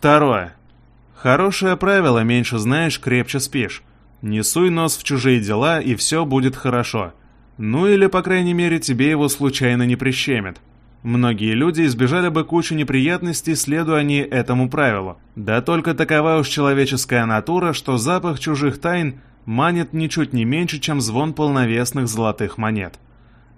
Второе. Хорошее правило «меньше знаешь, крепче спишь». Не суй нос в чужие дела, и все будет хорошо. Ну или, по крайней мере, тебе его случайно не прищемят. Многие люди избежали бы кучу неприятностей, следуя они этому правилу. Да только такова уж человеческая натура, что запах чужих тайн манит ничуть не меньше, чем звон полновесных золотых монет.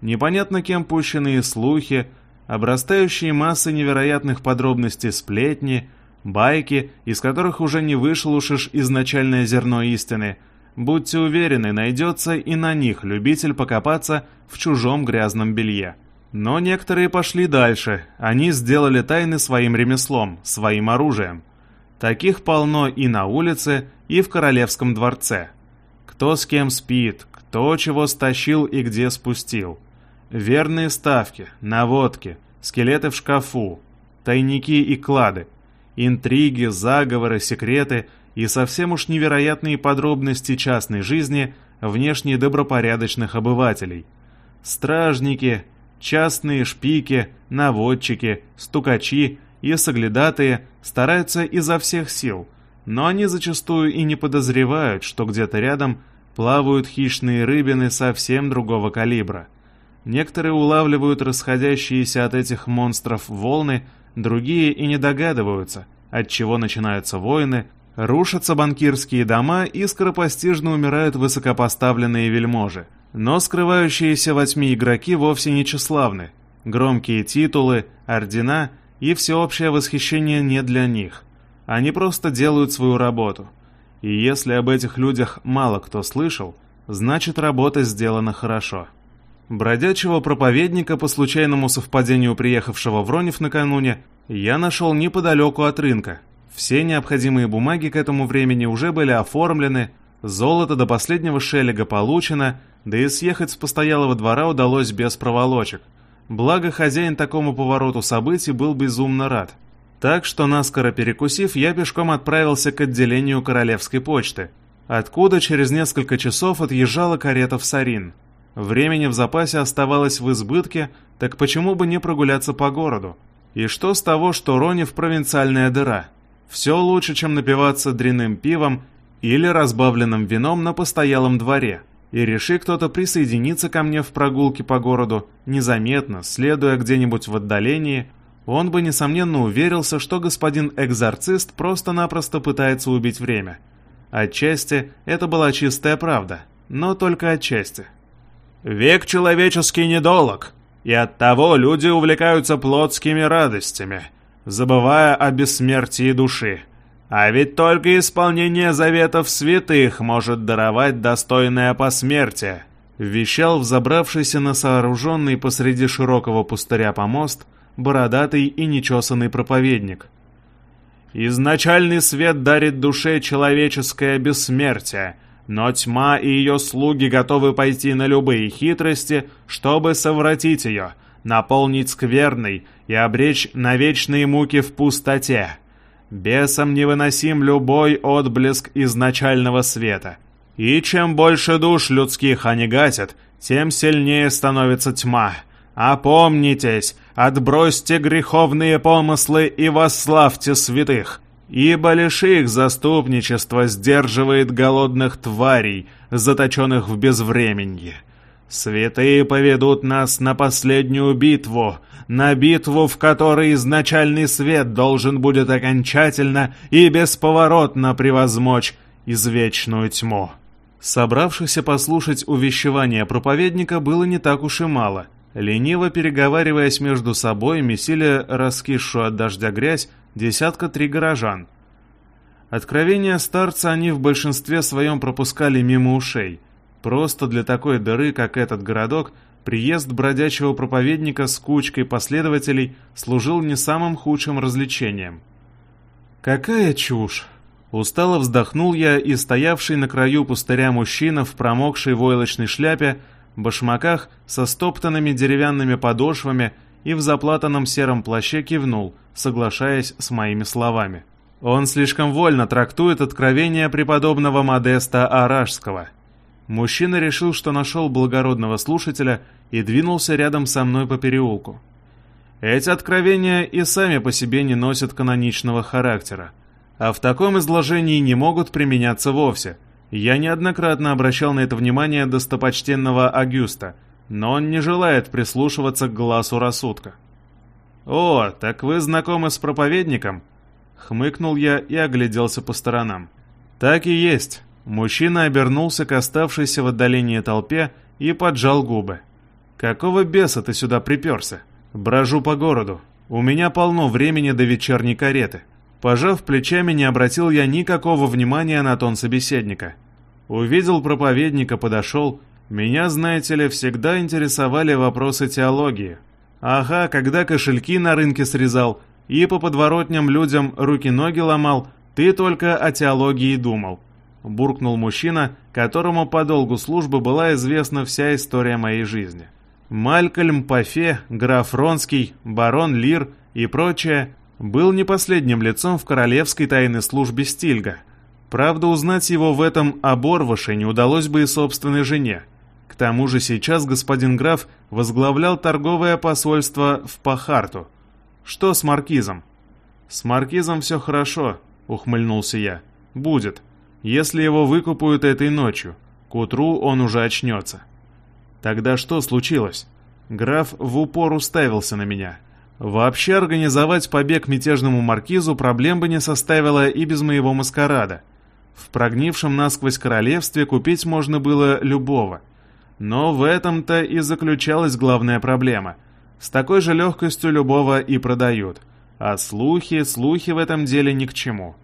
Непонятно кем пущенные слухи, обрастающие массой невероятных подробностей сплетни, байки, из которых уже не вышелушишь изначальное зерно истины. Будьте уверены, найдется и на них любитель покопаться в чужом грязном белье. Но некоторые пошли дальше, они сделали тайны своим ремеслом, своим оружием. Таких полно и на улице, и в королевском дворце. Кто с кем спит, кто чего стащил и где спустил. Верные ставки, наводки, скелеты в шкафу, тайники и клады, интриги, заговоры, секреты и совсем уж невероятные подробности частной жизни внешне добропорядочных обывателей. Стражники, Частные шпики, наводчики, стукачи и соглядатые стараются изо всех сил, но они зачастую и не подозревают, что где-то рядом плавают хищные рыбины совсем другого калибра. Некоторые улавливают расходящиеся от этих монстров волны, другие и не догадываются, от чего начинаются войны, рушатся банкирские дома и скоропостижно умирают высокопоставленные вельможи. Но скрывающиеся во тьме игроки вовсе не тщеславны. Громкие титулы, ордена и всеобщее восхищение не для них. Они просто делают свою работу. И если об этих людях мало кто слышал, значит работа сделана хорошо. Бродячего проповедника, по случайному совпадению приехавшего в Ронев накануне, я нашел неподалеку от рынка. Все необходимые бумаги к этому времени уже были оформлены, золото до последнего шелега получено – да и съехать с постоялого двора удалось без проволочек. Благо, хозяин такому повороту событий был безумно рад. Так что, наскоро перекусив, я пешком отправился к отделению Королевской почты, откуда через несколько часов отъезжала карета в Сарин. Времени в запасе оставалось в избытке, так почему бы не прогуляться по городу? И что с того, что Ронев провинциальная дыра? Все лучше, чем напиваться дряным пивом или разбавленным вином на постоялом дворе и реши кто-то присоединиться ко мне в прогулке по городу, незаметно, следуя где-нибудь в отдалении, он бы, несомненно, уверился, что господин экзорцист просто-напросто пытается убить время. Отчасти это была чистая правда, но только отчасти. «Век человеческий недолог, и оттого люди увлекаются плотскими радостями, забывая о бессмертии души», а ведь только исполнение заветов святых может даровать достойное посмертие, вещал взобравшийся на сооруженный посреди широкого пустыря помост бородатый и нечесанный проповедник. Изначальный свет дарит душе человеческое бессмертие, но тьма и ее слуги готовы пойти на любые хитрости, чтобы совратить ее, наполнить скверной и обречь на вечные муки в пустоте. Бесам невыносим любой отблеск изначального света. И чем больше душ людских они гасят, тем сильнее становится тьма. Опомнитесь, отбросьте греховные помыслы и восславьте святых, ибо лишь их заступничество сдерживает голодных тварей, заточенных в безвременье. Святые поведут нас на последнюю битву, на битву, в которой изначальный свет должен будет окончательно и бесповоротно превозмочь извечную тьму. Собравшихся послушать увещевания проповедника было не так уж и мало. Лениво переговариваясь между собой, месили раскисшую от дождя грязь десятка три горожан. Откровения старца они в большинстве своем пропускали мимо ушей. Просто для такой дыры, как этот городок, Приезд бродячего проповедника с кучкой последователей служил не самым худшим развлечением. «Какая чушь!» Устало вздохнул я, и стоявший на краю пустыря мужчина в промокшей войлочной шляпе, башмаках со стоптанными деревянными подошвами и в заплатанном сером плаще кивнул, соглашаясь с моими словами. Он слишком вольно трактует откровения преподобного Модеста Аражского — Мужчина решил, что нашел благородного слушателя и двинулся рядом со мной по переулку. Эти откровения и сами по себе не носят каноничного характера, а в таком изложении не могут применяться вовсе. Я неоднократно обращал на это внимание достопочтенного Агюста, но он не желает прислушиваться к глазу рассудка. «О, так вы знакомы с проповедником?» Хмыкнул я и огляделся по сторонам. «Так и есть». Мужчина обернулся к оставшейся в отдалении толпе и поджал губы. «Какого беса ты сюда приперся?» Брожу по городу. У меня полно времени до вечерней кареты. Пожав плечами, не обратил я никакого внимания на тон собеседника. Увидел проповедника, подошел. Меня, знаете ли, всегда интересовали вопросы теологии. Ага, когда кошельки на рынке срезал и по подворотням людям руки-ноги ломал, ты только о теологии думал. Буркнул мужчина, которому по долгу службы была известна вся история моей жизни. Малькольм Пафе, граф Ронский, барон Лир и прочее был не последним лицом в королевской тайной службе Стильга. Правда, узнать его в этом оборвыше не удалось бы и собственной жене. К тому же сейчас господин граф возглавлял торговое посольство в Пахарту. Что с маркизом? С маркизом все хорошо, ухмыльнулся я. Будет, если его выкупают этой ночью. К утру он уже очнется. Тогда что случилось? Граф в упор уставился на меня. Вообще организовать побег мятежному маркизу проблем бы не составило и без моего маскарада. В прогнившем насквозь королевстве купить можно было любого. Но в этом-то и заключалась главная проблема. С такой же легкостью любого и продают. А слухи, слухи в этом деле ни к чему.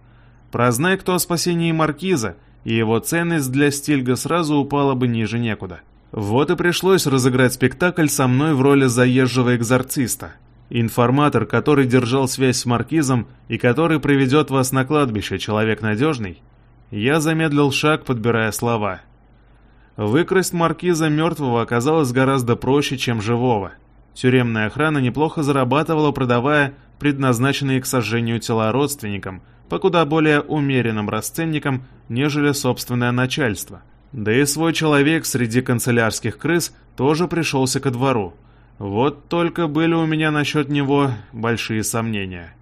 Прознай кто о спасении маркиза, и его ценность для Стильга сразу упала бы ниже некуда. Вот и пришлось разыграть спектакль со мной в роли заезжего экзорциста. Информатор, который держал связь с маркизом и который приведет вас на кладбище, человек надежный. Я замедлил шаг, подбирая слова. Выкрасть маркиза мертвого оказалось гораздо проще, чем живого. Тюремная охрана неплохо зарабатывала, продавая предназначенные к сожжению тела родственникам по куда более умеренным расценникам, нежели собственное начальство. Да и свой человек среди канцелярских крыс тоже пришелся ко двору. Вот только были у меня насчет него большие сомнения.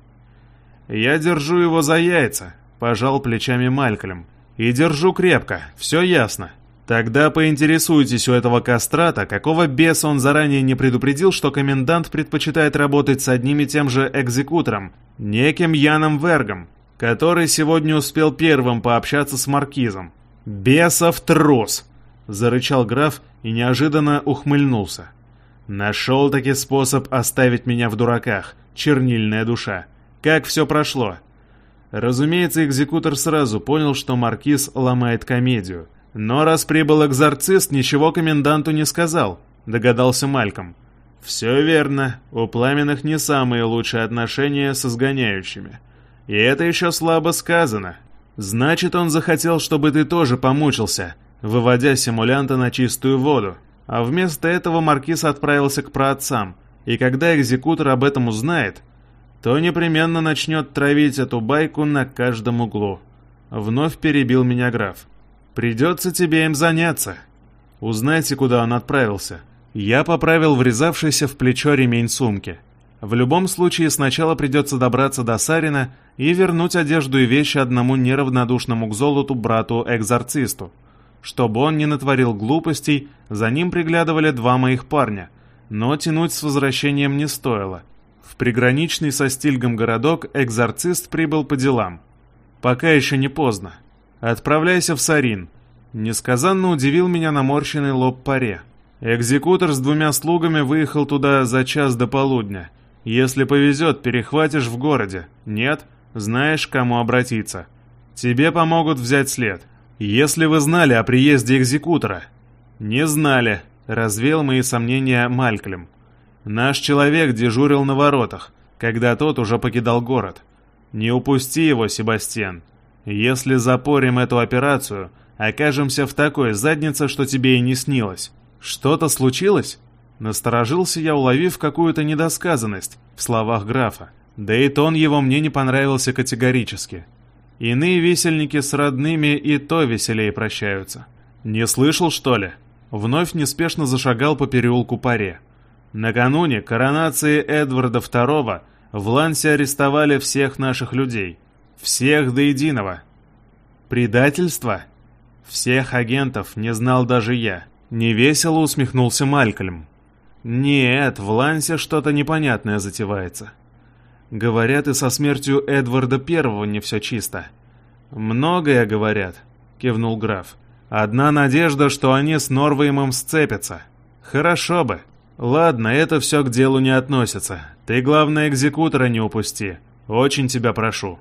«Я держу его за яйца», — пожал плечами Малькольм. «И держу крепко, все ясно. Тогда поинтересуйтесь у этого кастрата, какого беса он заранее не предупредил, что комендант предпочитает работать с одним и тем же экзекутором, неким Яном Вергом, который сегодня успел первым пообщаться с маркизом. «Бесов трус!» — зарычал граф и неожиданно ухмыльнулся. «Нашел-таки способ оставить меня в дураках, чернильная душа. Как все прошло?» Разумеется, экзекутор сразу понял, что маркиз ломает комедию. Но раз прибыл экзорцист, ничего коменданту не сказал, догадался Мальком. «Все верно, у пламенных не самые лучшие отношения с изгоняющими. И это еще слабо сказано. Значит, он захотел, чтобы ты тоже помучился, выводя симулянта на чистую воду. А вместо этого маркиз отправился к праотцам, и когда экзекутор об этом узнает, то непременно начнет травить эту байку на каждом углу. Вновь перебил меня граф. «Придется тебе им заняться. Узнайте, куда он отправился». Я поправил врезавшийся в плечо ремень сумки. В любом случае сначала придется добраться до Сарина и вернуть одежду и вещи одному неравнодушному к золоту брату-экзорцисту. Чтобы он не натворил глупостей, за ним приглядывали два моих парня, но тянуть с возвращением не стоило. В приграничный со Стильгом городок экзорцист прибыл по делам. Пока еще не поздно. Отправляйся в Сарин. Несказанно удивил меня наморщенный лоб паре. Экзекутор с двумя слугами выехал туда за час до полудня. Если повезет, перехватишь в городе. Нет, знаешь, к кому обратиться. Тебе помогут взять след. Если вы знали о приезде экзекутора. Не знали, развеял мои сомнения Малькольм. Наш человек дежурил на воротах, когда тот уже покидал город. Не упусти его, Себастьян. Если запорим эту операцию, окажемся в такой заднице, что тебе и не снилось. Что-то случилось? Насторожился я, уловив какую-то недосказанность в словах графа. Да и тон его мне не понравился категорически. Иные висельники с родными и то веселее прощаются. Не слышал, что ли? Вновь неспешно зашагал по переулку паре. Накануне коронации Эдварда II в Лансе арестовали всех наших людей. Всех до единого. Предательство? Всех агентов не знал даже я. Невесело усмехнулся Малькольм. Нет, в Лансе что-то непонятное затевается. Говорят, и со смертью Эдварда Первого не все чисто. Многое говорят, кивнул граф. Одна надежда, что они с Норвеймом сцепятся. Хорошо бы. Ладно, это все к делу не относится. Ты, главное, экзекутора не упусти. Очень тебя прошу.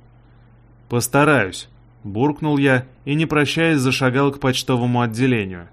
Постараюсь, буркнул я и, не прощаясь, зашагал к почтовому отделению.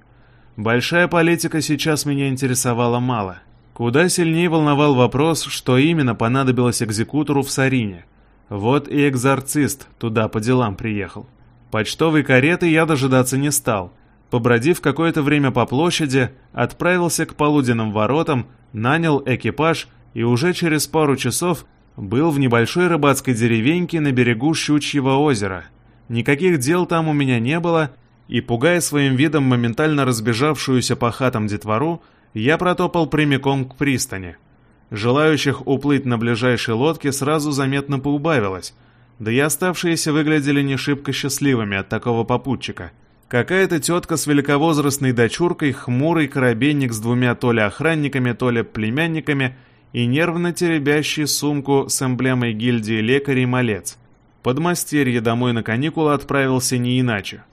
Большая политика сейчас меня интересовала мало. Куда сильнее волновал вопрос, что именно понадобилось экзекутору в Сарине. Вот и экзорцист туда по делам приехал. Почтовой кареты я дожидаться не стал. Побродив какое-то время по площади, отправился к полуденным воротам, нанял экипаж и уже через пару часов был в небольшой рыбацкой деревеньке на берегу Щучьего озера. Никаких дел там у меня не было, и, пугая своим видом моментально разбежавшуюся по хатам детвору, я протопал прямиком к пристани. Желающих уплыть на ближайшей лодке сразу заметно поубавилось, да и оставшиеся выглядели не шибко счастливыми от такого попутчика. Какая-то тетка с великовозрастной дочуркой, хмурый коробейник с двумя то ли охранниками, то ли племянниками и нервно теребящий сумку с эмблемой гильдии лекарей малец. Подмастерье домой на каникулы отправился не иначе.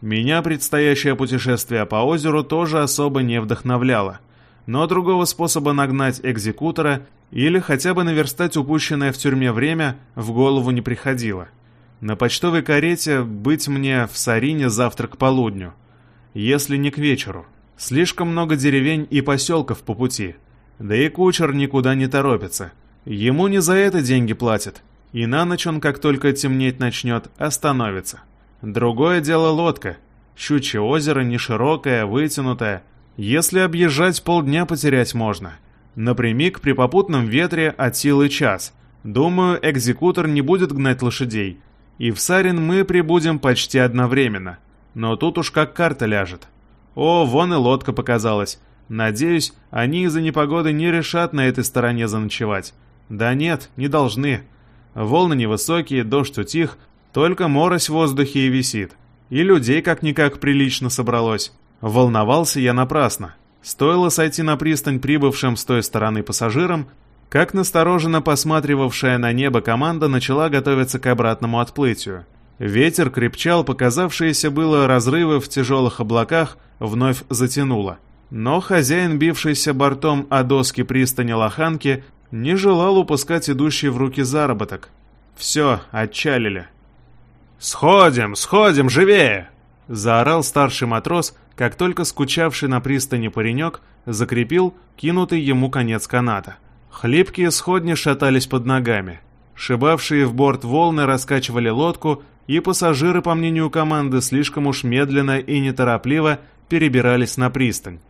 Меня предстоящее путешествие по озеру тоже особо не вдохновляло, но другого способа нагнать экзекутора или хотя бы наверстать упущенное в тюрьме время в голову не приходило. На почтовой карете быть мне в Сарине завтра к полудню, если не к вечеру. Слишком много деревень и поселков по пути, да и кучер никуда не торопится. Ему не за это деньги платят, и на ночь он, как только темнеть начнет, остановится. Другое дело лодка. Щучье озеро не широкое, вытянутое. Если объезжать, полдня потерять можно. Напрямик при попутном ветре от силы час. Думаю, экзекутор не будет гнать лошадей. И в Сарин мы прибудем почти одновременно. Но тут уж как карта ляжет. О, вон и лодка показалась. Надеюсь, они из-за непогоды не решат на этой стороне заночевать. Да нет, не должны. Волны невысокие, дождь утих, только морось в воздухе и висит. И людей как-никак прилично собралось. Волновался я напрасно. Стоило сойти на пристань прибывшим с той стороны пассажирам, как настороженно посматривавшая на небо команда начала готовиться к обратному отплытию. Ветер крепчал, показавшиеся было разрывы в тяжелых облаках, вновь затянуло. Но хозяин, бившийся бортом о доски пристани Лоханки, не желал упускать идущий в руки заработок. Все, отчалили. «Сходим, сходим, живее!» Заорал старший матрос, как только скучавший на пристани паренек закрепил кинутый ему конец каната. Хлипкие сходни шатались под ногами. Шибавшие в борт волны раскачивали лодку, и пассажиры, по мнению команды, слишком уж медленно и неторопливо перебирались на пристань.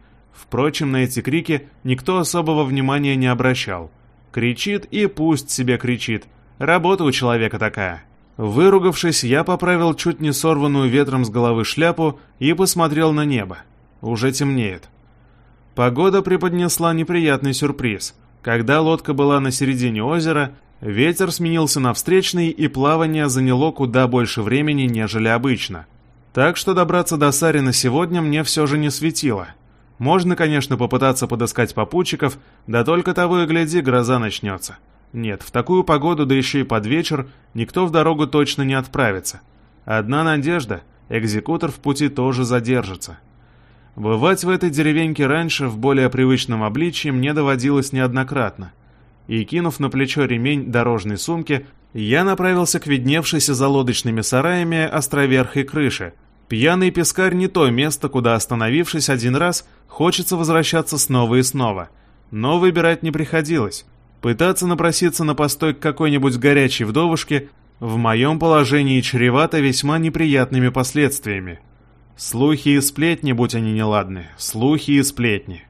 Впрочем, на эти крики никто особого внимания не обращал. Кричит и пусть себе кричит. Работа у человека такая. Выругавшись, я поправил чуть не сорванную ветром с головы шляпу и посмотрел на небо. Уже темнеет. Погода преподнесла неприятный сюрприз. Когда лодка была на середине озера, ветер сменился на встречный, и плавание заняло куда больше времени, нежели обычно. Так что добраться до Сарина сегодня мне все же не светило. Можно, конечно, попытаться подыскать попутчиков, да только того и гляди, гроза начнется. Нет, в такую погоду, да еще и под вечер, никто в дорогу точно не отправится. Одна надежда — экзекутор в пути тоже задержится. Бывать в этой деревеньке раньше в более привычном обличье мне доводилось неоднократно. И, кинув на плечо ремень дорожной сумки, я направился к видневшейся за лодочными сараями островерхой крыши. Пьяный пескарь не то место, куда, остановившись один раз, хочется возвращаться снова и снова. Но выбирать не приходилось. Пытаться напроситься на постой к какой-нибудь горячей вдовушке в моем положении чревато весьма неприятными последствиями. Слухи и сплетни, будь они неладны, слухи и сплетни.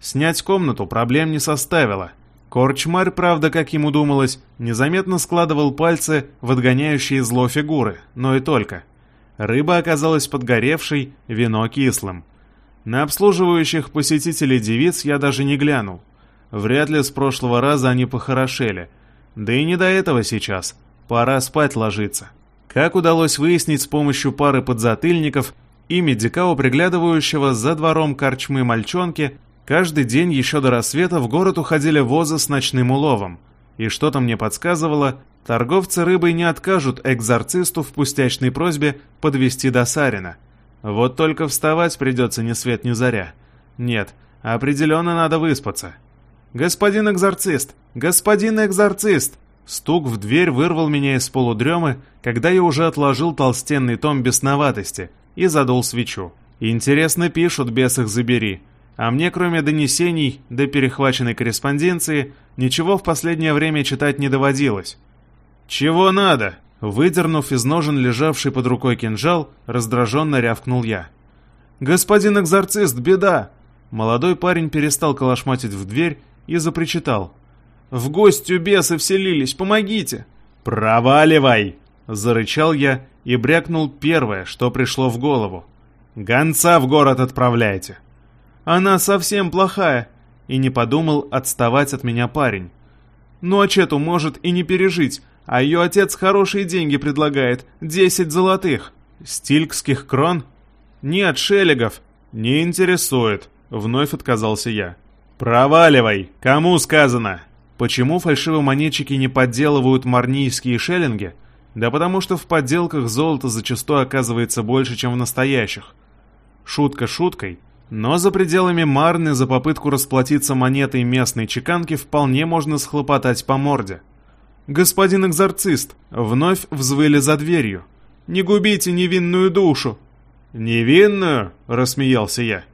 Снять комнату проблем не составило. Корчмарь, правда, как ему думалось, незаметно складывал пальцы в отгоняющие зло фигуры, но и только. Рыба оказалась подгоревшей, вино кислым. На обслуживающих посетителей девиц я даже не глянул. Вряд ли с прошлого раза они похорошели. Да и не до этого сейчас. Пора спать ложиться. Как удалось выяснить с помощью пары подзатыльников и медика, приглядывающего за двором корчмы мальчонки, каждый день еще до рассвета в город уходили возы с ночным уловом. И что-то мне подсказывало, торговцы рыбой не откажут экзорцисту в пустячной просьбе подвести до Сарина. Вот только вставать придется ни свет ни заря. Нет, определенно надо выспаться. «Господин экзорцист! Господин экзорцист!» Стук в дверь вырвал меня из полудремы, когда я уже отложил толстенный том бесноватости и задул свечу. Интересно пишут, бес их забери. А мне, кроме донесений до перехваченной корреспонденции, ничего в последнее время читать не доводилось. «Чего надо?» Выдернув из ножен лежавший под рукой кинжал, раздраженно рявкнул я. «Господин экзорцист, беда!» Молодой парень перестал колошматить в дверь и запричитал. «В гостью бесы вселились, помогите!» «Проваливай!» — зарычал я и брякнул первое, что пришло в голову. «Гонца в город отправляйте!» «Она совсем плохая!» И не подумал отставать от меня парень. «Ночь эту может и не пережить, а ее отец хорошие деньги предлагает, десять золотых». «Стилькских крон?» «Нет, шелегов». «Не интересует», — вновь отказался я. «Проваливай! Кому сказано?» Почему фальшивомонетчики не подделывают марнийские шеллинги? Да потому что в подделках золото зачастую оказывается больше, чем в настоящих. Шутка шуткой, но за пределами Марны за попытку расплатиться монетой местной чеканки вполне можно схлопотать по морде. «Господин экзорцист!» Вновь взвыли за дверью. «Не губите невинную душу!» «Невинную?» — рассмеялся я.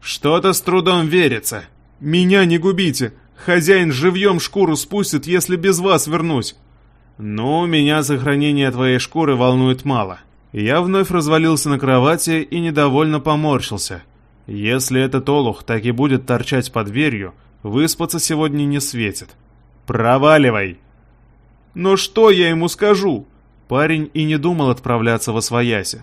«Что-то с трудом верится!» «Меня не губите! Хозяин живьем шкуру спустит, если без вас вернусь!» «Ну, меня сохранение твоей шкуры волнует мало». Я вновь развалился на кровати и недовольно поморщился. Если этот олух так и будет торчать под дверью, выспаться сегодня не светит. «Проваливай!» «Но что я ему скажу?» Парень и не думал отправляться во свояси.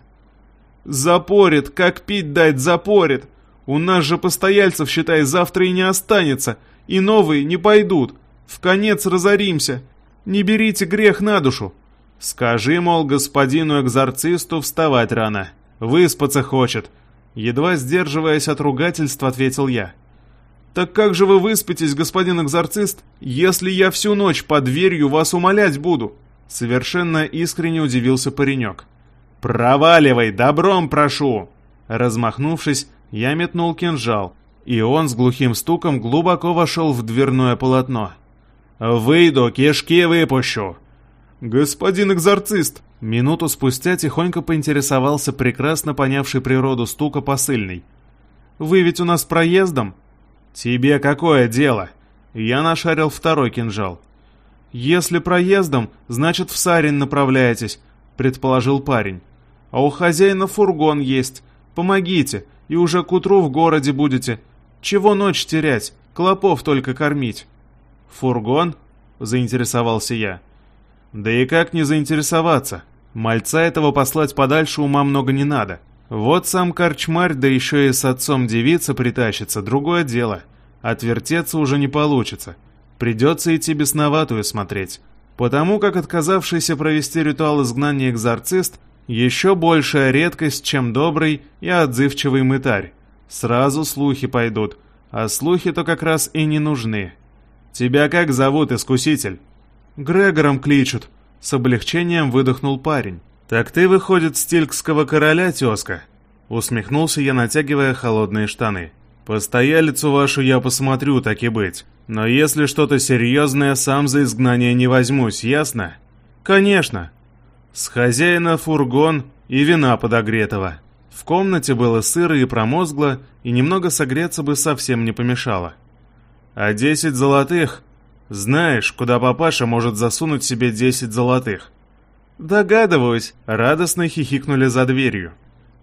«Запорит, как пить дать, запорит!» У нас же постояльцев, считай, завтра и не останется, и новые не пойдут. В конец разоримся. Не берите грех на душу. Скажи, мол, господину экзорцисту вставать рано. Выспаться хочет. Едва сдерживаясь от ругательства, ответил я. «Так как же вы выспитесь, господин экзорцист, если я всю ночь под дверью вас умолять буду?» Совершенно искренне удивился паренек. «Проваливай, добром прошу!» Размахнувшись, я метнул кинжал, и он с глухим стуком глубоко вошел в дверное полотно. «Выйду, кишки выпущу!» «Господин экзорцист!» Минуту спустя тихонько поинтересовался прекрасно понявший природу стука посыльный. «Вы ведь у нас проездом?» «Тебе какое дело?» Я нашарил второй кинжал. «Если проездом, значит в Сарин направляетесь», — предположил парень. «А у хозяина фургон есть. Помогите, и уже к утру в городе будете. Чего ночь терять, клопов только кормить». «Фургон?» — заинтересовался я. «Да и как не заинтересоваться? Мальца этого послать подальше ума много не надо. Вот сам корчмарь, да еще и с отцом девица притащится, другое дело. Отвертеться уже не получится. Придется идти бесноватую смотреть. Потому как отказавшийся провести ритуал изгнания экзорцист еще большая редкость, чем добрый и отзывчивый мытарь. Сразу слухи пойдут, а слухи-то как раз и не нужны. Тебя как зовут, искуситель? Грегором кличут. С облегчением выдохнул парень. Так ты, выходит, стилькского короля, тезка? Усмехнулся я, натягивая холодные штаны. Постоялицу вашу я посмотрю, так и быть. Но если что-то серьезное, сам за изгнание не возьмусь, ясно? Конечно, с хозяина фургон и вина подогретого. В комнате было сыро и промозгло, и немного согреться бы совсем не помешало. А десять золотых? Знаешь, куда папаша может засунуть себе десять золотых? Догадываюсь, радостно хихикнули за дверью.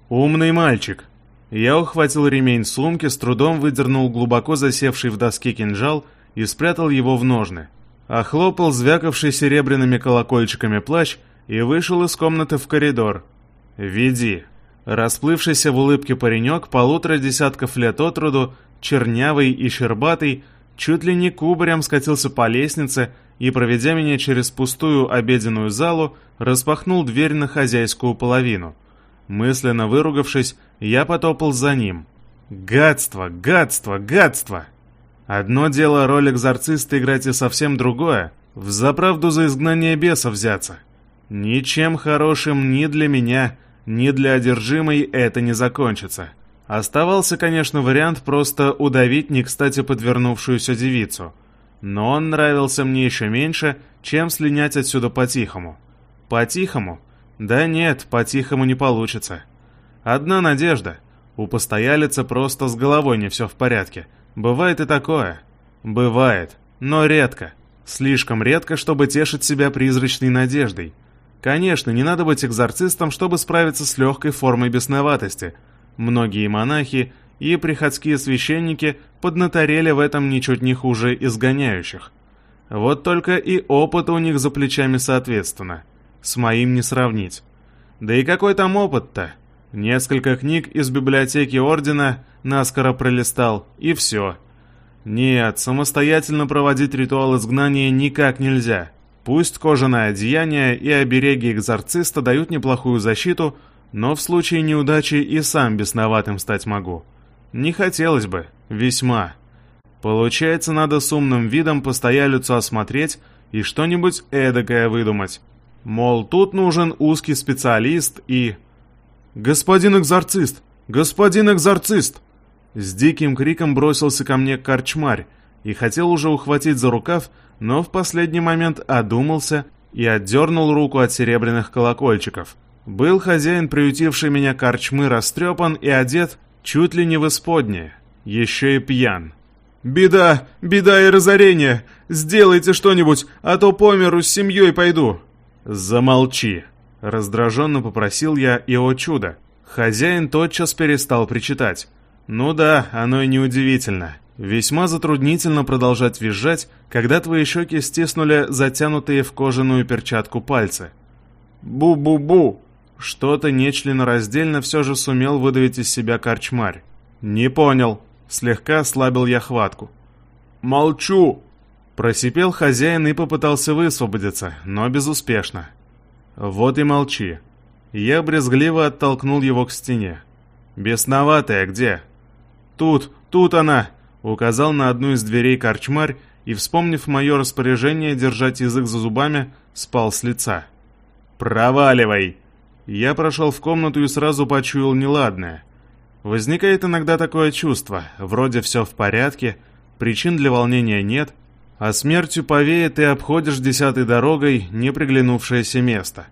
Умный мальчик. Я ухватил ремень сумки, с трудом выдернул глубоко засевший в доске кинжал и спрятал его в ножны. Охлопал звякавший серебряными колокольчиками плащ и вышел из комнаты в коридор. «Веди». Расплывшийся в улыбке паренек полутора десятков лет от роду, чернявый и щербатый, чуть ли не кубарем скатился по лестнице и, проведя меня через пустую обеденную залу, распахнул дверь на хозяйскую половину. Мысленно выругавшись, я потопал за ним. Гадство, гадство, гадство! Одно дело роль экзорциста играть и совсем другое — в заправду за изгнание беса взяться. Ничем хорошим ни для меня, ни для одержимой это не закончится. Оставался, конечно, вариант просто удавить не кстати подвернувшуюся девицу. Но он нравился мне еще меньше, чем слинять отсюда по-тихому. По-тихому? Да нет, по-тихому не получится. Одна надежда. У постоялицы просто с головой не все в порядке. Бывает и такое. Бывает, но редко. Слишком редко, чтобы тешить себя призрачной надеждой. Конечно, не надо быть экзорцистом, чтобы справиться с легкой формой бесноватости – Многие монахи и приходские священники поднаторели в этом ничуть не хуже изгоняющих. Вот только и опыт у них за плечами соответственно. С моим не сравнить. Да и какой там опыт-то? Несколько книг из библиотеки Ордена наскоро пролистал, и все. Нет, самостоятельно проводить ритуал изгнания никак нельзя. Пусть кожаное одеяние и обереги экзорциста дают неплохую защиту, но в случае неудачи и сам бесноватым стать могу. Не хотелось бы, весьма. Получается, надо с умным видом постоялицу осмотреть и что-нибудь эдакое выдумать. Мол, тут нужен узкий специалист и... «Господин экзорцист! Господин экзорцист!» С диким криком бросился ко мне корчмарь и хотел уже ухватить за рукав, но в последний момент одумался и отдернул руку от серебряных колокольчиков. Был хозяин, приютивший меня корчмы, растрепан и одет чуть ли не в исподнее, еще и пьян. «Беда, беда и разорение! Сделайте что-нибудь, а то по миру с семьей пойду!» «Замолчи!» — раздраженно попросил я, и о чудо! Хозяин тотчас перестал причитать. «Ну да, оно и неудивительно. Весьма затруднительно продолжать визжать, когда твои щеки стиснули затянутые в кожаную перчатку пальцы. «Бу-бу-бу!» Что-то нечленораздельно все же сумел выдавить из себя корчмарь. «Не понял». Слегка ослабил я хватку. «Молчу!» Просипел хозяин и попытался высвободиться, но безуспешно. «Вот и молчи». Я брезгливо оттолкнул его к стене. «Бесноватая где?» «Тут, тут она!» Указал на одну из дверей корчмарь и, вспомнив мое распоряжение держать язык за зубами, спал с лица. «Проваливай!» Я прошел в комнату и сразу почуял неладное. Возникает иногда такое чувство, вроде все в порядке, причин для волнения нет, а смертью повеет и обходишь десятой дорогой неприглянувшееся место.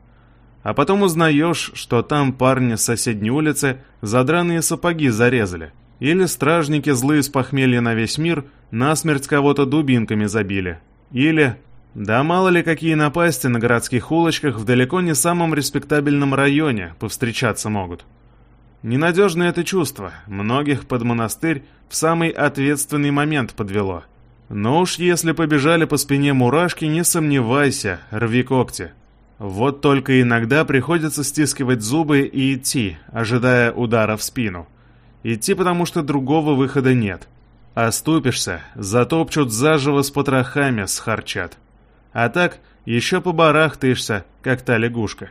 А потом узнаешь, что там парни с соседней улицы задраные сапоги зарезали, или стражники злые с похмелья на весь мир насмерть кого-то дубинками забили, или да мало ли какие напасти на городских улочках в далеко не самом респектабельном районе повстречаться могут. Ненадежное это чувство, многих под монастырь в самый ответственный момент подвело. Но уж если побежали по спине мурашки, не сомневайся, рви когти. Вот только иногда приходится стискивать зубы и идти, ожидая удара в спину. Идти, потому что другого выхода нет. Оступишься, затопчут заживо с потрохами, схарчат. А так еще побарахтаешься, как та лягушка.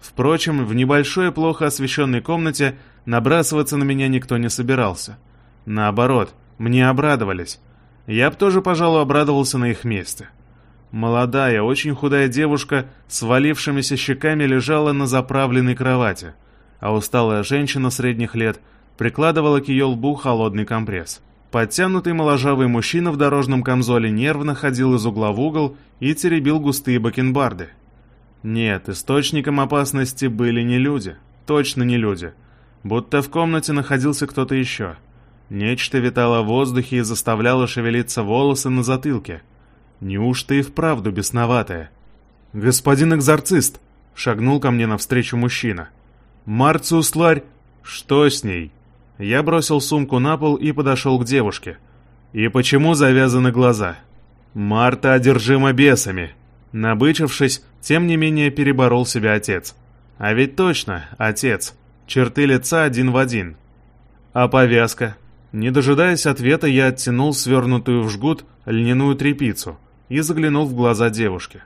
Впрочем, в небольшой плохо освещенной комнате набрасываться на меня никто не собирался. Наоборот, мне обрадовались. Я б тоже, пожалуй, обрадовался на их месте. Молодая, очень худая девушка с валившимися щеками лежала на заправленной кровати, а усталая женщина средних лет прикладывала к ее лбу холодный компресс. Подтянутый моложавый мужчина в дорожном камзоле нервно ходил из угла в угол и теребил густые бакенбарды. Нет, источником опасности были не люди. Точно не люди. Будто в комнате находился кто-то еще. Нечто витало в воздухе и заставляло шевелиться волосы на затылке. Неужто и вправду бесноватое? «Господин экзорцист!» — шагнул ко мне навстречу мужчина. «Марциус Ларь...» «Что с ней?» Я бросил сумку на пол и подошел к девушке. «И почему завязаны глаза?» «Марта одержима бесами!» Набычившись, тем не менее переборол себя отец. «А ведь точно, отец. Черты лица один в один. А повязка?» Не дожидаясь ответа, я оттянул свернутую в жгут льняную тряпицу и заглянул в глаза девушки.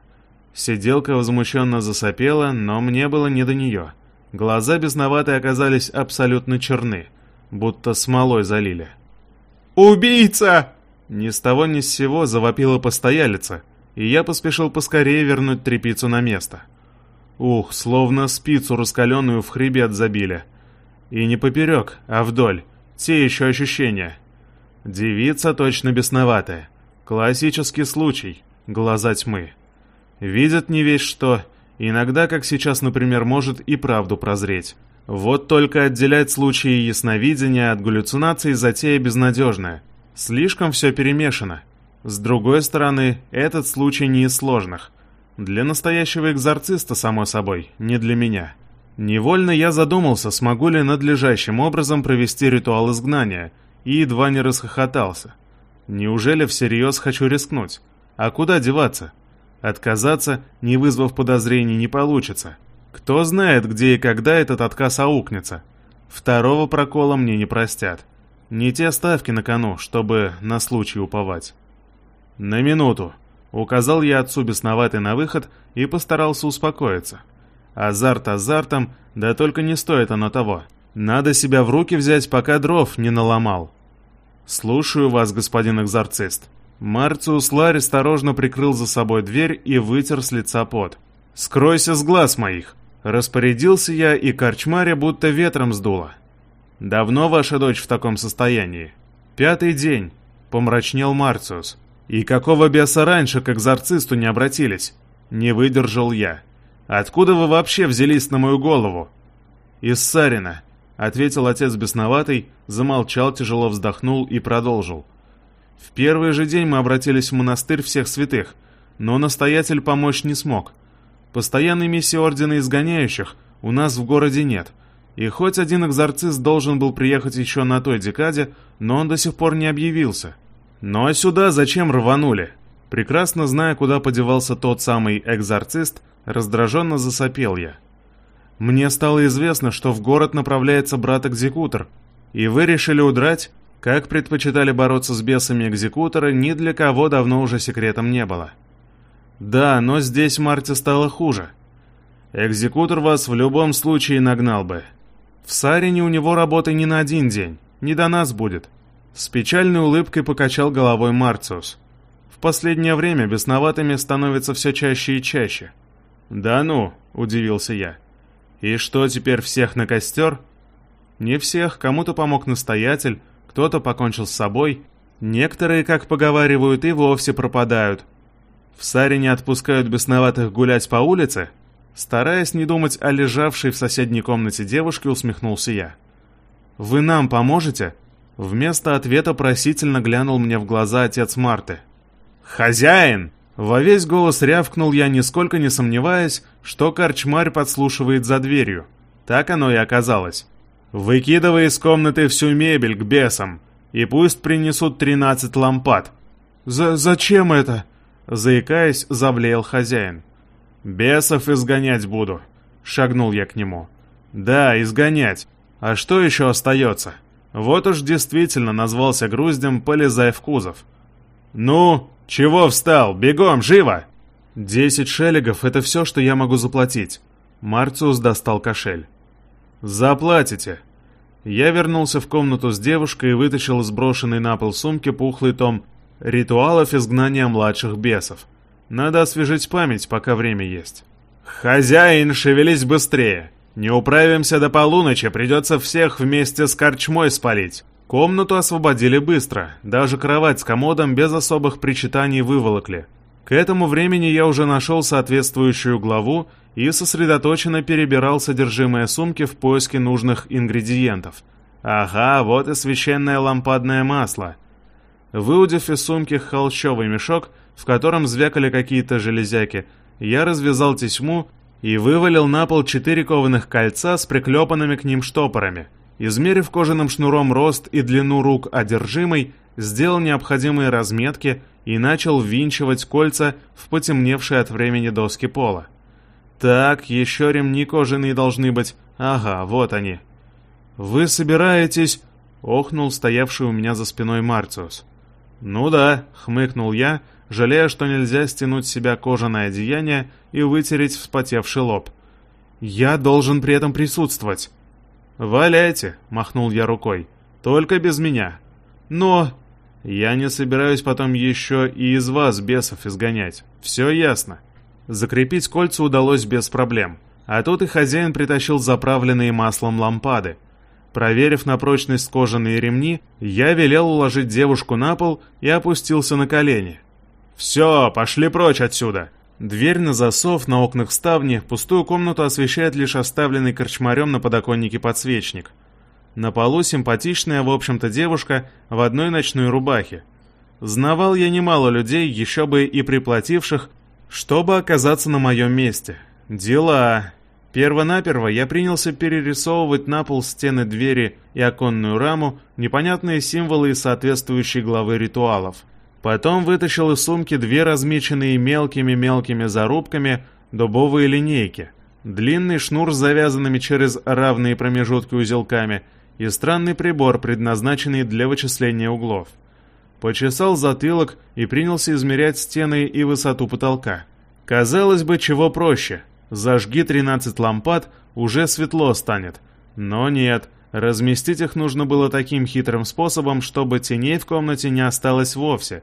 Сиделка возмущенно засопела, но мне было не до нее. Глаза бесноватые оказались абсолютно черны, будто смолой залили. «Убийца!» Ни с того ни с сего завопила постоялица, и я поспешил поскорее вернуть трепицу на место. Ух, словно спицу раскаленную в хребет забили. И не поперек, а вдоль. Те еще ощущения. Девица точно бесноватая. Классический случай. Глаза тьмы. Видят не весь что. Иногда, как сейчас, например, может и правду прозреть. Вот только отделять случаи ясновидения от галлюцинаций затея безнадежная. Слишком все перемешано. С другой стороны, этот случай не из сложных. Для настоящего экзорциста, само собой, не для меня. Невольно я задумался, смогу ли надлежащим образом провести ритуал изгнания, и едва не расхохотался. Неужели всерьез хочу рискнуть? А куда деваться? Отказаться, не вызвав подозрений, не получится. Кто знает, где и когда этот отказ аукнется. Второго прокола мне не простят. Не те ставки на кону, чтобы на случай уповать. «На минуту», — указал я отцу бесноватый на выход и постарался успокоиться. Азарт азартом, да только не стоит оно того. Надо себя в руки взять, пока дров не наломал. «Слушаю вас, господин экзорцист». Марциус Ларь осторожно прикрыл за собой дверь и вытер с лица пот. «Скройся с глаз моих!» Распорядился я, и корчмаря будто ветром сдуло. «Давно ваша дочь в таком состоянии?» «Пятый день», — помрачнел Марциус. «И какого беса раньше к экзорцисту не обратились?» Не выдержал я. «Откуда вы вообще взялись на мою голову?» «Из Сарина», — ответил отец бесноватый, замолчал, тяжело вздохнул и продолжил. «В первый же день мы обратились в монастырь всех святых, но настоятель помочь не смог. Постоянной миссии Ордена Изгоняющих у нас в городе нет, и хоть один экзорцист должен был приехать еще на той декаде, но он до сих пор не объявился. Ну а сюда зачем рванули? Прекрасно зная, куда подевался тот самый экзорцист, раздраженно засопел я. Мне стало известно, что в город направляется брат-экзекутор, и вы решили удрать? Как предпочитали бороться с бесами экзекутора, ни для кого давно уже секретом не было. Да, но здесь Марте стало хуже. Экзекутор вас в любом случае нагнал бы. В Сарине у него работы не на один день, не до нас будет. С печальной улыбкой покачал головой Марциус. В последнее время бесноватыми становится все чаще и чаще. «Да ну», — удивился я. «И что, теперь всех на костер?» «Не всех, кому-то помог настоятель, кто-то покончил с собой. Некоторые, как поговаривают, и вовсе пропадают. В Сарине отпускают бесноватых гулять по улице?» Стараясь не думать о лежавшей в соседней комнате девушке, усмехнулся я. «Вы нам поможете?» Вместо ответа просительно глянул мне в глаза отец Марты. «Хозяин!» Во весь голос рявкнул я, нисколько не сомневаясь, что корчмарь подслушивает за дверью. Так оно и оказалось. «Выкидывай из комнаты всю мебель к бесам, и пусть принесут тринадцать лампад». «За «Зачем это?» Заикаясь, завлеял хозяин. «Бесов изгонять буду», — шагнул я к нему. «Да, изгонять. А что еще остается? Вот уж действительно назвался груздем, полезая в кузов». «Ну, чего встал? Бегом, живо!» «Десять шелегов — это все, что я могу заплатить». Марциус достал кошель. «Заплатите». Я вернулся в комнату с девушкой и вытащил из брошенной на пол сумки пухлый том ритуалов изгнания младших бесов. Надо освежить память, пока время есть. «Хозяин, шевелись быстрее! Не управимся до полуночи, придется всех вместе с корчмой спалить!» Комнату освободили быстро, даже кровать с комодом без особых причитаний выволокли. К этому времени я уже нашел соответствующую главу и сосредоточенно перебирал содержимое сумки в поиске нужных ингредиентов. Ага, вот и священное лампадное масло. Выудив из сумки холщовый мешок, в котором звякали какие-то железяки, я развязал тесьму и вывалил на пол четыре кованых кольца с приклепанными к ним штопорами — Измерив кожаным шнуром рост и длину рук одержимой, сделал необходимые разметки и начал ввинчивать кольца в потемневшие от времени доски пола. Так, еще ремни кожаные должны быть. Ага, вот они. «Вы собираетесь...» — охнул стоявший у меня за спиной Марциус. «Ну да», — хмыкнул я, жалея, что нельзя стянуть с себя кожаное одеяние и вытереть вспотевший лоб. «Я должен при этом присутствовать». «Валяйте», — махнул я рукой, — «только без меня». «Но...» «Я не собираюсь потом еще и из вас бесов изгонять. Все ясно». Закрепить кольца удалось без проблем. А тут и хозяин притащил заправленные маслом лампады. Проверив на прочность кожаные ремни, я велел уложить девушку на пол и опустился на колени. «Все, пошли прочь отсюда!» Дверь на засов, на окнах ставни, пустую комнату освещает лишь оставленный корчмарем на подоконнике подсвечник. На полу симпатичная, в общем-то, девушка в одной ночной рубахе. Знавал я немало людей, еще бы и приплативших, чтобы оказаться на моем месте. Дела. Первонаперво я принялся перерисовывать на пол стены двери и оконную раму непонятные символы из соответствующей главы ритуалов. Потом вытащил из сумки две размеченные мелкими-мелкими зарубками дубовые линейки, длинный шнур с завязанными через равные промежутки узелками и странный прибор, предназначенный для вычисления углов. Почесал затылок и принялся измерять стены и высоту потолка. Казалось бы, чего проще. Зажги 13 лампад, уже светло станет. Но нет, разместить их нужно было таким хитрым способом, чтобы теней в комнате не осталось вовсе.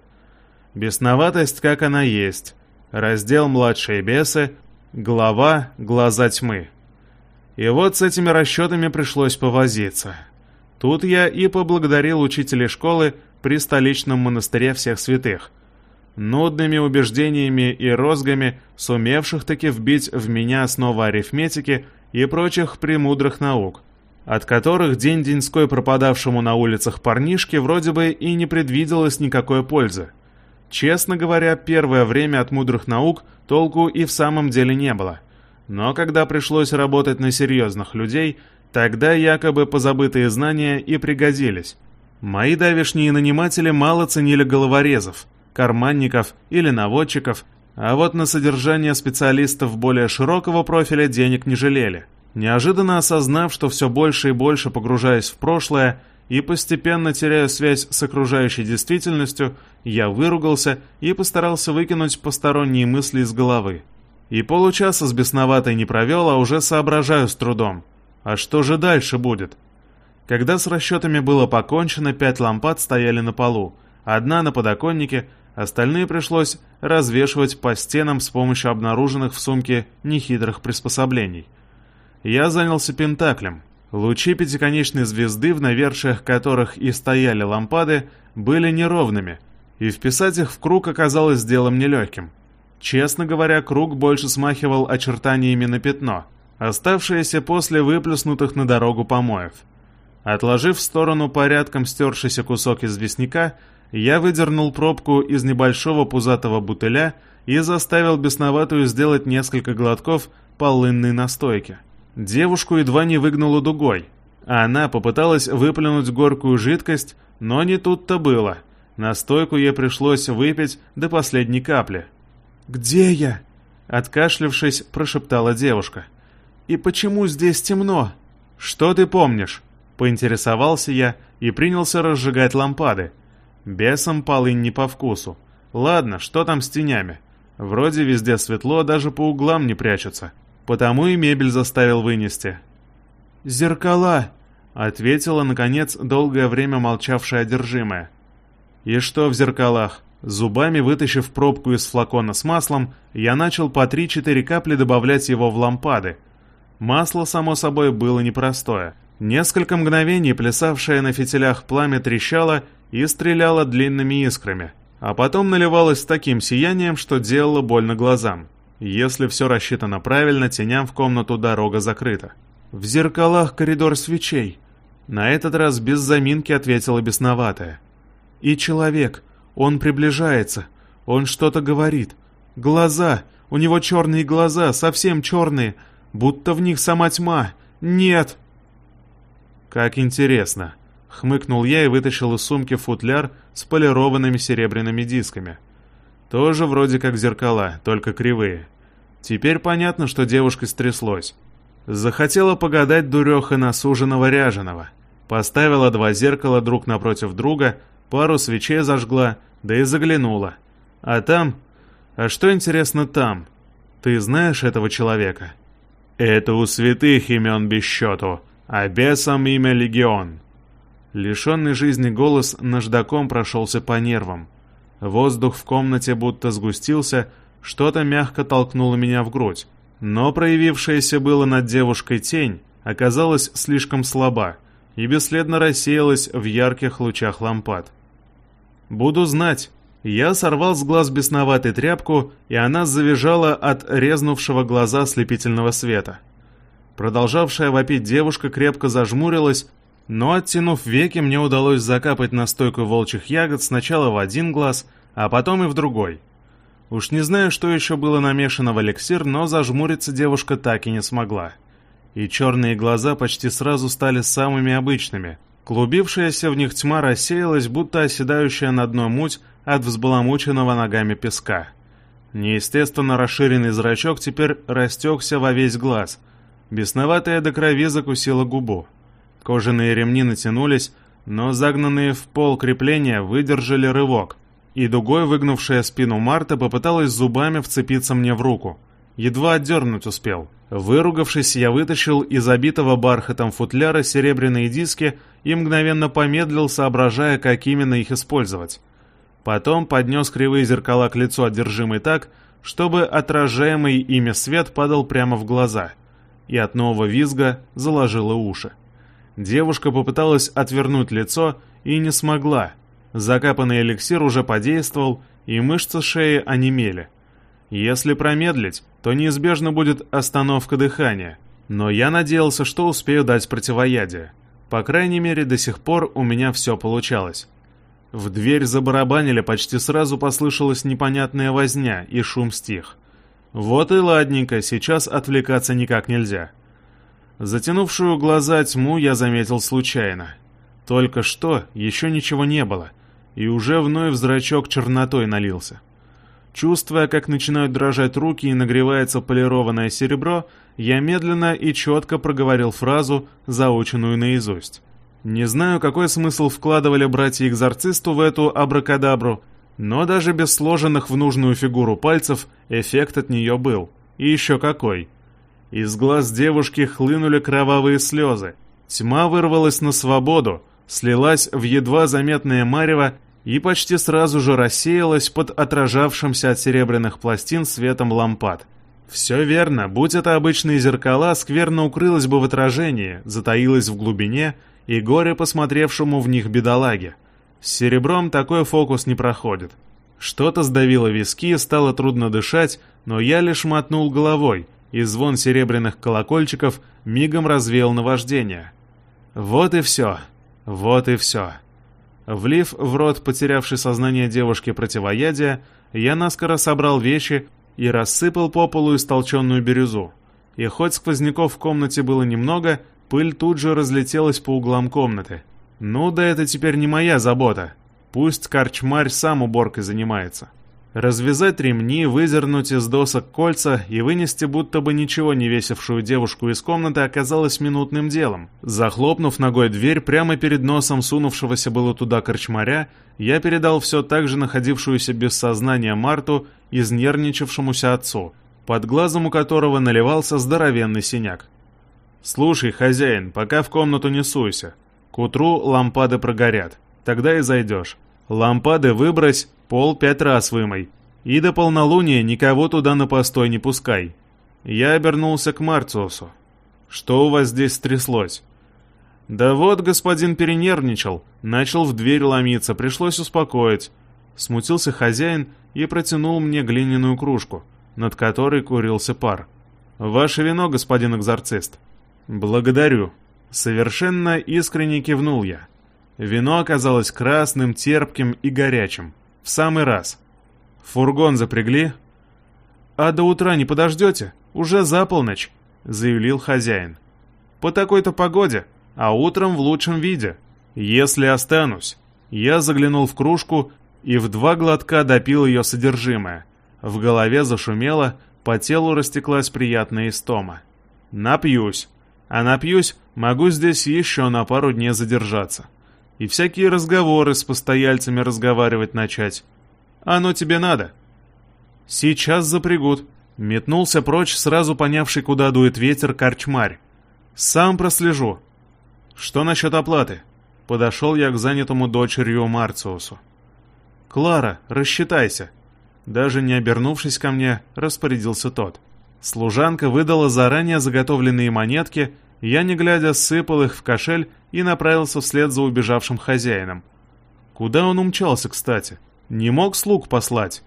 Бесноватость, как она есть. Раздел «Младшие бесы», глава «Глаза тьмы». И вот с этими расчетами пришлось повозиться. Тут я и поблагодарил учителя школы при столичном монастыре всех святых нудными убеждениями и розгами, сумевших таки вбить в меня основы арифметики и прочих премудрых наук, от которых день-деньской пропадавшему на улицах парнишке вроде бы и не предвиделось никакой пользы. Честно говоря, первое время от мудрых наук толку и в самом деле не было. Но когда пришлось работать на серьезных людей, тогда якобы позабытые знания и пригодились. Мои давешние наниматели мало ценили головорезов – карманников или наводчиков, а вот на содержание специалистов более широкого профиля денег не жалели. Неожиданно осознав, что все больше и больше погружаюсь в прошлое и постепенно теряю связь с окружающей действительностью, я выругался и постарался выкинуть посторонние мысли из головы. И получаса с бесноватой не провел, а уже соображаю с трудом. А что же дальше будет? Когда с расчетами было покончено, пять лампад стояли на полу, одна на подоконнике, Остальные пришлось развешивать по стенам с помощью обнаруженных в сумке нехитрых приспособлений. Я занялся пентаклем. Лучи пятиконечной звезды, в навершиях которых и стояли лампады, были неровными, и вписать их в круг оказалось делом нелегким. Честно говоря, круг больше смахивал очертаниями на пятно, оставшееся после выплюснутых на дорогу помоев. Отложив в сторону порядком стершийся кусок известняка, я выдернул пробку из небольшого пузатого бутыля и заставил бесноватую сделать несколько глотков полынной настойки. Девушку едва не выгнула дугой, а она попыталась выплюнуть горькую жидкость, но не тут-то было. Настойку ей пришлось выпить до последней капли. «Где я?» — откашлившись, прошептала девушка. «И почему здесь темно?» «Что ты помнишь?» — поинтересовался я и принялся разжигать лампады. Бесам полынь не по вкусу. Ладно, что там с тенями? Вроде везде светло, даже по углам не прячутся. Потому и мебель заставил вынести. «Зеркала!» — ответила, наконец, долгое время молчавшая одержимая. «И что в зеркалах?» Зубами вытащив пробку из флакона с маслом, я начал по 3-4 капли добавлять его в лампады. Масло, само собой, было непростое. Несколько мгновений плясавшее на фитилях пламя трещало и стреляла длинными искрами, а потом наливалась таким сиянием, что делала больно глазам. Если все рассчитано правильно, теням в комнату дорога закрыта. «В зеркалах коридор свечей», — на этот раз без заминки ответила бесноватая. «И человек, он приближается, он что-то говорит. Глаза, у него черные глаза, совсем черные, будто в них сама тьма. Нет!» «Как интересно», Хмыкнул я и вытащил из сумки футляр с полированными серебряными дисками. Тоже вроде как зеркала, только кривые. Теперь понятно, что девушка стряслось. Захотела погадать дуреха на суженого ряженого. Поставила два зеркала друг напротив друга, пару свечей зажгла, да и заглянула. А там... А что интересно там? Ты знаешь этого человека? Это у святых имен без счету, а бесом имя Легион. Лишенный жизни голос наждаком прошелся по нервам. Воздух в комнате будто сгустился, что-то мягко толкнуло меня в грудь. Но проявившаяся было над девушкой тень оказалась слишком слаба и бесследно рассеялась в ярких лучах лампад. «Буду знать». Я сорвал с глаз бесноватой тряпку, и она завизжала от резнувшего глаза слепительного света. Продолжавшая вопить девушка крепко зажмурилась, но, оттянув веки, мне удалось закапать настойку волчьих ягод сначала в один глаз, а потом и в другой. Уж не знаю, что еще было намешано в эликсир, но зажмуриться девушка так и не смогла. И черные глаза почти сразу стали самыми обычными. Клубившаяся в них тьма рассеялась, будто оседающая на дно муть от взбаламученного ногами песка. Неестественно расширенный зрачок теперь растекся во весь глаз. Бесноватая до крови закусила губу. Кожаные ремни натянулись, но загнанные в пол крепления выдержали рывок, и дугой выгнувшая спину Марта попыталась зубами вцепиться мне в руку. Едва отдернуть успел. Выругавшись, я вытащил из обитого бархатом футляра серебряные диски и мгновенно помедлил, соображая, как именно их использовать. Потом поднес кривые зеркала к лицу одержимой так, чтобы отражаемый ими свет падал прямо в глаза, и от нового визга заложило уши. Девушка попыталась отвернуть лицо и не смогла. Закапанный эликсир уже подействовал, и мышцы шеи онемели. Если промедлить, то неизбежно будет остановка дыхания. Но я надеялся, что успею дать противоядие. По крайней мере, до сих пор у меня все получалось. В дверь забарабанили, почти сразу послышалась непонятная возня, и шум стих. Вот и ладненько, сейчас отвлекаться никак нельзя. Затянувшую глаза тьму я заметил случайно. Только что еще ничего не было, и уже вновь зрачок чернотой налился. Чувствуя, как начинают дрожать руки и нагревается полированное серебро, я медленно и четко проговорил фразу, заученную наизусть. Не знаю, какой смысл вкладывали братья-экзорцисту в эту абракадабру, но даже без сложенных в нужную фигуру пальцев эффект от нее был. И еще какой. Из глаз девушки хлынули кровавые слезы. Тьма вырвалась на свободу, слилась в едва заметное марево и почти сразу же рассеялась под отражавшимся от серебряных пластин светом лампад. Все верно, будь это обычные зеркала, скверно укрылась бы в отражении, затаилась в глубине, и горе посмотревшему в них бедолаге. С серебром такой фокус не проходит. Что-то сдавило виски, стало трудно дышать, но я лишь мотнул головой — и звон серебряных колокольчиков мигом развеял наваждение. Вот и все. Вот и все. Влив в рот потерявшей сознание девушки противоядие, я наскоро собрал вещи и рассыпал по полу истолченную бирюзу. И хоть сквозняков в комнате было немного, пыль тут же разлетелась по углам комнаты. Ну да это теперь не моя забота. Пусть корчмарь сам уборкой занимается. Развязать ремни, выдернуть из досок кольца и вынести будто бы ничего не весившую девушку из комнаты оказалось минутным делом. Захлопнув ногой дверь прямо перед носом сунувшегося было туда корчмаря, я передал все так же находившуюся без сознания Марту изнервничавшемуся отцу, под глазом у которого наливался здоровенный синяк. «Слушай, хозяин, пока в комнату не суйся. К утру лампады прогорят. Тогда и зайдешь. Лампады выбрось, пол пять раз вымой. И до полнолуния никого туда на постой не пускай. Я обернулся к Марциусу. Что у вас здесь стряслось? Да вот господин перенервничал, начал в дверь ломиться, пришлось успокоить. Смутился хозяин и протянул мне глиняную кружку, над которой курился пар. «Ваше вино, господин экзорцист». «Благодарю». Совершенно искренне кивнул я. Вино оказалось красным, терпким и горячим. В самый раз. Фургон запрягли. «А до утра не подождете? Уже за полночь», — заявил хозяин. «По такой-то погоде, а утром в лучшем виде. Если останусь». Я заглянул в кружку и в два глотка допил ее содержимое. В голове зашумело, по телу растеклась приятная истома. «Напьюсь. А напьюсь, Могу здесь еще на пару дней задержаться. И всякие разговоры с постояльцами разговаривать начать. Оно тебе надо. Сейчас запрягут. Метнулся прочь, сразу понявший, куда дует ветер, корчмарь. Сам прослежу. Что насчет оплаты? Подошел я к занятому дочерью Марциусу. «Клара, рассчитайся!» Даже не обернувшись ко мне, распорядился тот. Служанка выдала заранее заготовленные монетки, я, не глядя, сыпал их в кошель и направился вслед за убежавшим хозяином. Куда он умчался, кстати? Не мог слуг послать?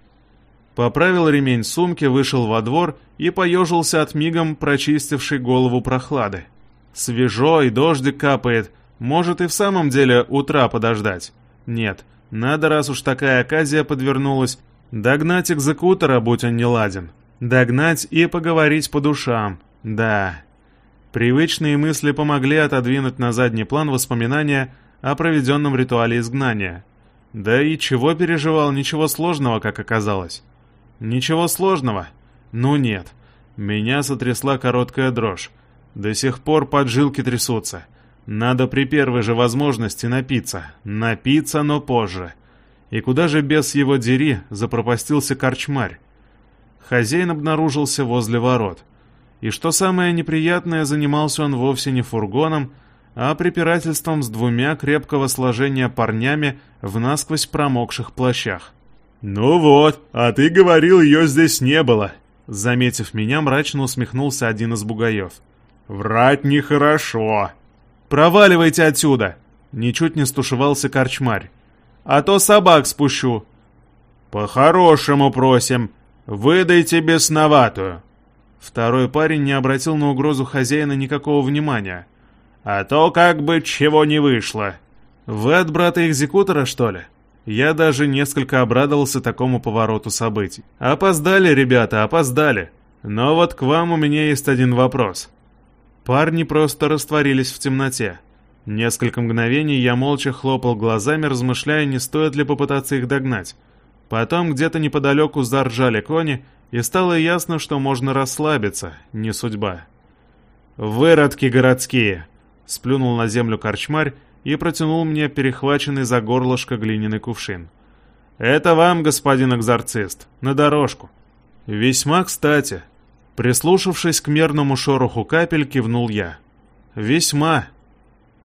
Поправил ремень сумки, вышел во двор и поежился от мигом прочистившей голову прохлады. Свежо и дождик капает, может и в самом деле утра подождать. Нет, надо, раз уж такая оказия подвернулась, догнать экзекутора, будь он не ладен. Догнать и поговорить по душам. Да. Привычные мысли помогли отодвинуть на задний план воспоминания о проведенном ритуале изгнания. Да и чего переживал, ничего сложного, как оказалось. Ничего сложного? Ну нет. Меня сотрясла короткая дрожь. До сих пор поджилки трясутся. Надо при первой же возможности напиться. Напиться, но позже. И куда же без его дери запропастился корчмарь? Хозяин обнаружился возле ворот. И что самое неприятное, занимался он вовсе не фургоном, а препирательством с двумя крепкого сложения парнями в насквозь промокших плащах. «Ну вот, а ты говорил, ее здесь не было!» Заметив меня, мрачно усмехнулся один из бугаев. «Врать нехорошо!» «Проваливайте отсюда!» Ничуть не стушевался корчмарь. «А то собак спущу!» «По-хорошему просим! Выдайте бесноватую!» Второй парень не обратил на угрозу хозяина никакого внимания. «А то как бы чего не вышло!» «Вы от брата-экзекутора, что ли?» Я даже несколько обрадовался такому повороту событий. «Опоздали, ребята, опоздали! Но вот к вам у меня есть один вопрос. Парни просто растворились в темноте. Несколько мгновений я молча хлопал глазами, размышляя, не стоит ли попытаться их догнать. Потом где-то неподалеку заржали кони, и стало ясно, что можно расслабиться, не судьба. «Выродки городские!» — сплюнул на землю корчмарь и протянул мне перехваченный за горлышко глиняный кувшин. «Это вам, господин экзорцист, на дорожку». «Весьма кстати», Прислушавшись к мерному шороху капель, кивнул я. «Весьма»,